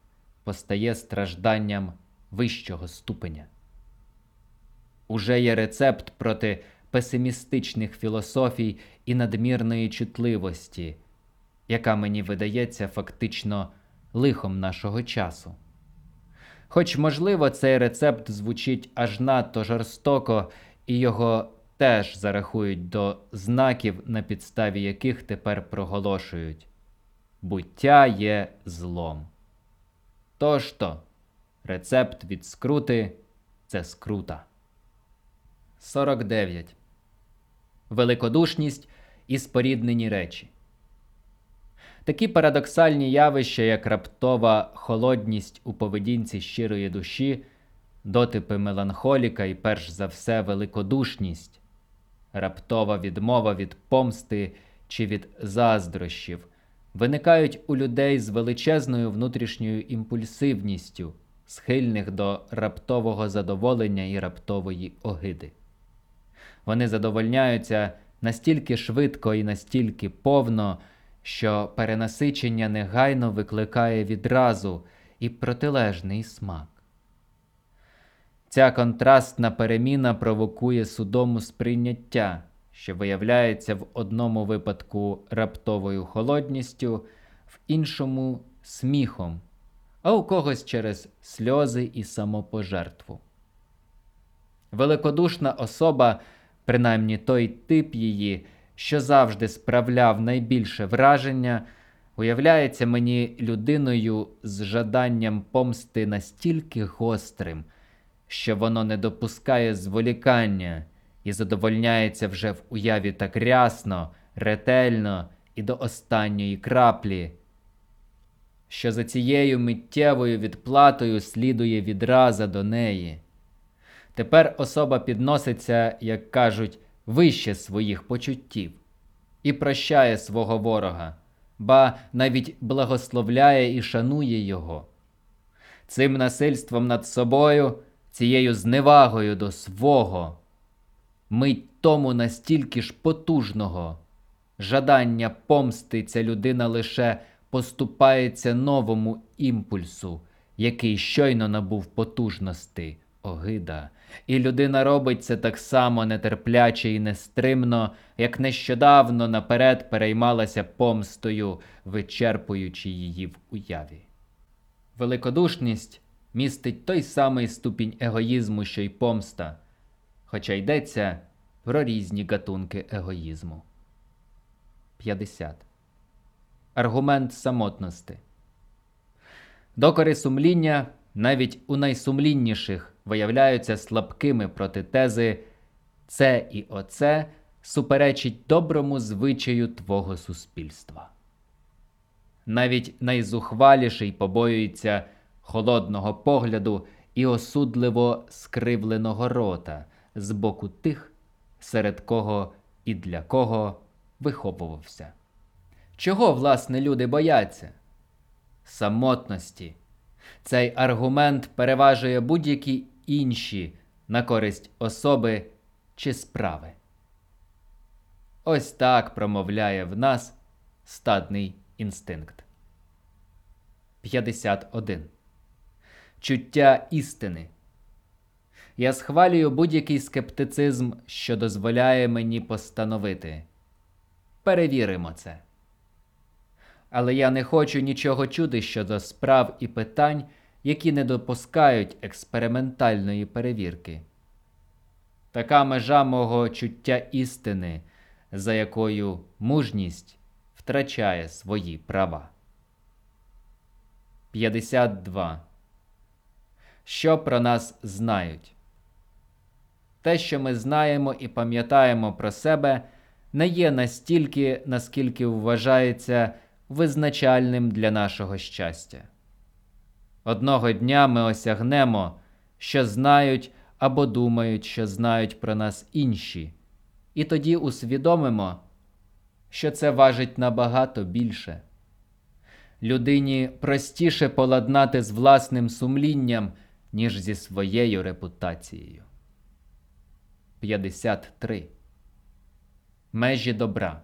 постає стражданням вищого ступеня. Уже є рецепт проти песимістичних філософій і надмірної чутливості, яка мені видається фактично лихом нашого часу. Хоч, можливо, цей рецепт звучить аж надто жорстоко, і його теж зарахують до знаків, на підставі яких тепер проголошують буття є злом. Тож то, рецепт від скрути це скрута. 49. Великодушність і споріднені речі. Такі парадоксальні явища, як раптова холодність у поведінці щирої душі, дотипи меланхоліка і перш за все великодушність, раптова відмова від помсти чи від заздрощів, виникають у людей з величезною внутрішньою імпульсивністю, схильних до раптового задоволення і раптової огиди. Вони задовольняються настільки швидко і настільки повно, що перенасичення негайно викликає відразу і протилежний смак. Ця контрастна переміна провокує судому сприйняття, що виявляється в одному випадку раптовою холодністю, в іншому сміхом, а у когось через сльози і самопожертву. Великодушна особа, принаймні той тип її, що завжди справляв найбільше враження, уявляється мені людиною з жаданням помсти настільки гострим, що воно не допускає зволікання і задовольняється вже в уяві так рясно, ретельно і до останньої краплі, що за цією миттєвою відплатою слідує відраза до неї. Тепер особа підноситься, як кажуть, вище своїх почуттів і прощає свого ворога, ба навіть благословляє і шанує його. Цим насильством над собою, цією зневагою до свого, мить тому настільки ж потужного, жадання помсти ця людина лише поступається новому імпульсу, який щойно набув потужності огида, і людина робить це так само нетерпляче і нестримно, як нещодавно наперед переймалася помстою, вичерпуючи її в уяві. Великодушність містить той самий ступінь егоїзму, що й помста, хоча йдеться про різні гатунки егоїзму. 50. Аргумент самотності. Докори сумління навіть у найсумлінніших виявляються слабкими проти тези це і оце суперечить доброму звичаю твого суспільства. Навіть найзухваліший побоюється холодного погляду і осудливо скривленого рота з боку тих, серед кого і для кого виховувався. Чого, власне, люди бояться? Самотності. Цей аргумент переважує будь-які інші на користь особи чи справи. Ось так промовляє в нас стадний інстинкт. 51. Чуття істини. Я схвалюю будь-який скептицизм, що дозволяє мені постановити. Перевіримо це. Але я не хочу нічого чути щодо справ і питань, які не допускають експериментальної перевірки. Така межа мого чуття істини, за якою мужність втрачає свої права. 52. Що про нас знають? Те, що ми знаємо і пам'ятаємо про себе, не є настільки, наскільки вважається визначальним для нашого щастя. Одного дня ми осягнемо, що знають або думають, що знають про нас інші, і тоді усвідомимо, що це важить набагато більше. Людині простіше поладнати з власним сумлінням, ніж зі своєю репутацією. 53. Межі добра.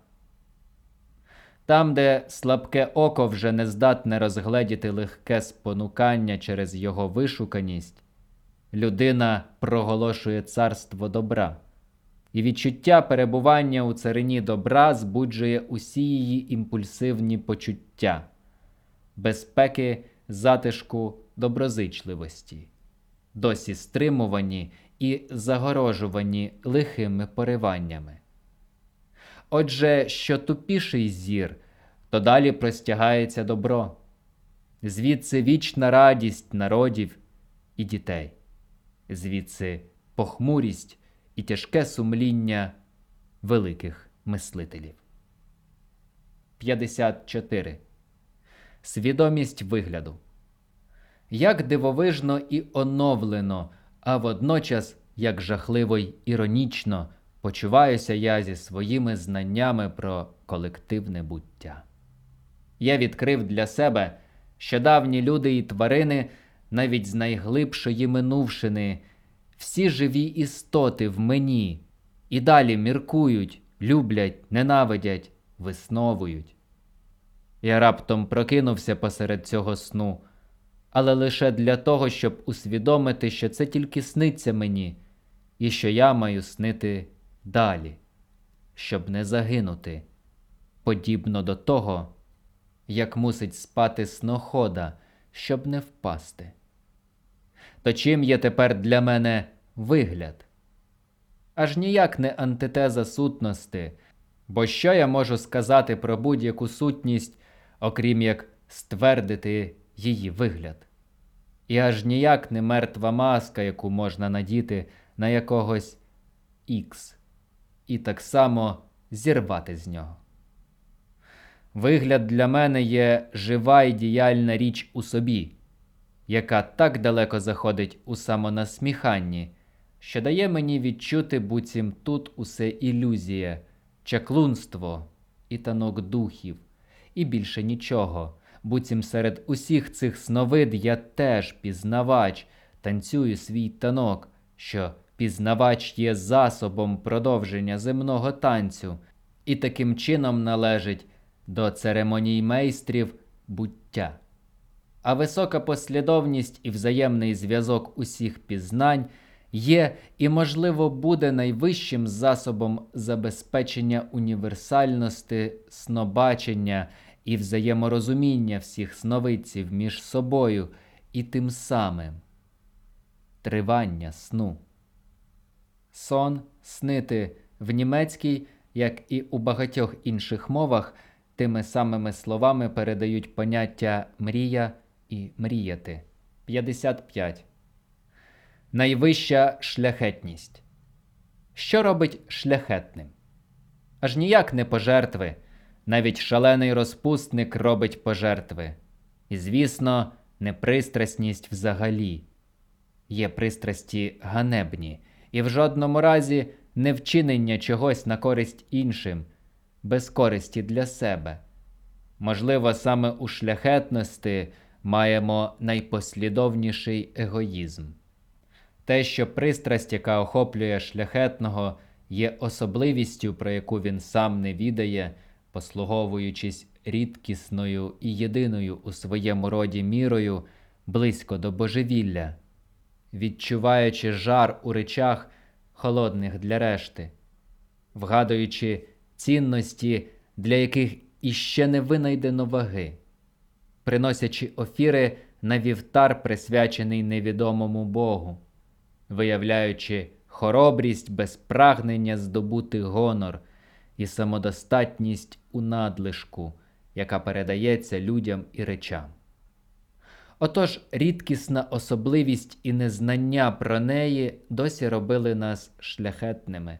Там, де слабке око вже не здатне розгледіти легке спонукання через його вишуканість, людина проголошує царство добра, і відчуття перебування у царині добра збуджує усі її імпульсивні почуття, безпеки, затишку, доброзичливості, досі стримувані і загорожувані лихими пориваннями. Отже, що тупіший зір, то далі простягається добро, звідси вічна радість народів і дітей, звідси похмурість і тяжке сумління великих мислителів. 54. Свідомість вигляду. Як дивовижно і оновлено, а водночас як жахливо й іронічно почуваюся я зі своїми знаннями про колективне буття. Я відкрив для себе, що давні люди і тварини, навіть з найглибшої минувшини, всі живі істоти в мені і далі міркують, люблять, ненавидять, висновують. Я раптом прокинувся посеред цього сну, але лише для того, щоб усвідомити, що це тільки сниться мені, і що я маю снити далі, щоб не загинути, подібно до того, як мусить спати снохода, щоб не впасти. То чим є тепер для мене вигляд? Аж ніяк не антитеза сутності, бо що я можу сказати про будь-яку сутність, окрім як ствердити її вигляд? І аж ніяк не мертва маска, яку можна надіти на якогось ікс і так само зірвати з нього. Вигляд для мене є жива і діяльна річ у собі, яка так далеко заходить у самонасміханні, що дає мені відчути, буцім тут усе ілюзія, чаклунство і танок духів, і більше нічого. Буцім серед усіх цих сновид я теж пізнавач, танцюю свій танок, що Пізнавач є засобом продовження земного танцю і таким чином належить до церемоній майстрів буття. А висока послідовність і взаємний зв'язок усіх пізнань є і, можливо, буде найвищим засобом забезпечення універсальності снобачення і взаєморозуміння всіх сновидців між собою і тим самим тривання сну. Сон, снити в німецькій, як і у багатьох інших мовах, тими самими словами передають поняття мрія і мріяти. 55. Найвища шляхетність. Що робить шляхетним? Аж ніяк не пожертви. Навіть шалений розпустник робить пожертви. І, звісно, не пристрасність взагалі. Є пристрасті ганебні і в жодному разі не вчинення чогось на користь іншим, без користі для себе. Можливо, саме у шляхетності маємо найпослідовніший егоїзм. Те, що пристрасть, яка охоплює шляхетного, є особливістю, про яку він сам не відає, послуговуючись рідкісною і єдиною у своєму роді мірою близько до божевілля відчуваючи жар у речах, холодних для решти, вгадуючи цінності для яких іще не винайдено ваги, приносячи офіри на вівтар, присвячений невідомому Богу, виявляючи хоробрість без прагнення здобути гонор і самодостатність у надлишку, яка передається людям і речам. Отож, рідкісна особливість і незнання про неї досі робили нас шляхетними.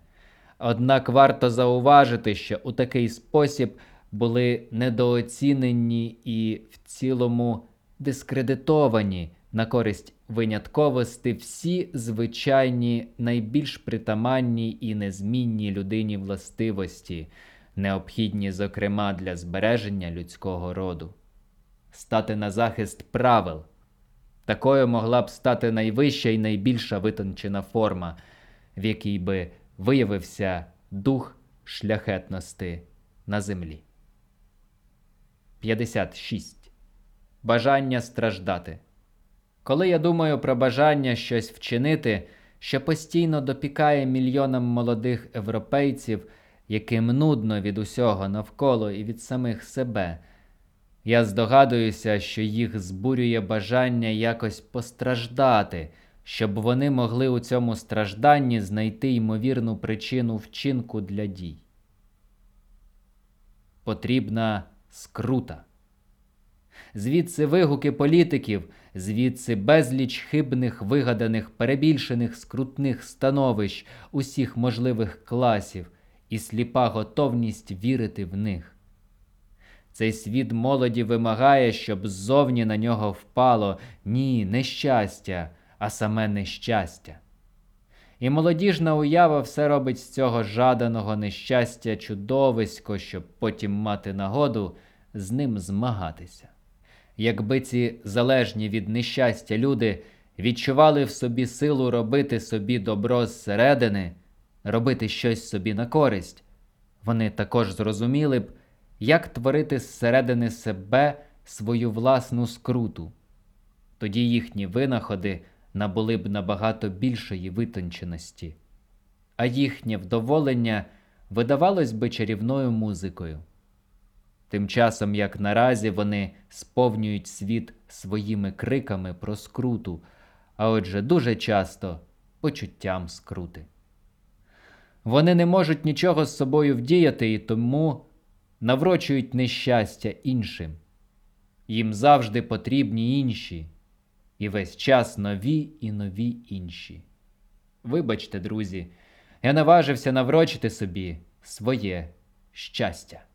Однак варто зауважити, що у такий спосіб були недооцінені і в цілому дискредитовані на користь винятковості всі звичайні найбільш притаманні і незмінні людині властивості, необхідні, зокрема, для збереження людського роду стати на захист правил. Такою могла б стати найвища і найбільша витончена форма, в якій би виявився дух шляхетності на землі. 56. Бажання страждати. Коли я думаю про бажання щось вчинити, що постійно допікає мільйонам молодих європейців, яким нудно від усього навколо і від самих себе. Я здогадуюся, що їх збурює бажання якось постраждати, щоб вони могли у цьому стражданні знайти ймовірну причину вчинку для дій. Потрібна скрута. Звідси вигуки політиків, звідси безліч хибних, вигаданих, перебільшених скрутних становищ усіх можливих класів і сліпа готовність вірити в них. Цей світ молоді вимагає, щоб ззовні на нього впало ні, не щастя, а саме нещастя. І молодіжна уява все робить з цього жаданого нещастя чудовисько, щоб потім мати нагоду з ним змагатися. Якби ці залежні від нещастя люди відчували в собі силу робити собі добро зсередини, робити щось собі на користь, вони також зрозуміли б як творити зсередини себе свою власну скруту. Тоді їхні винаходи набули б набагато більшої витонченості, а їхнє вдоволення видавалось би чарівною музикою. Тим часом, як наразі вони сповнюють світ своїми криками про скруту, а отже дуже часто почуттям скрути. Вони не можуть нічого з собою вдіяти і тому наврочують нещастя іншим. Їм завжди потрібні інші, і весь час нові і нові інші. Вибачте, друзі, я наважився наврочити собі своє щастя.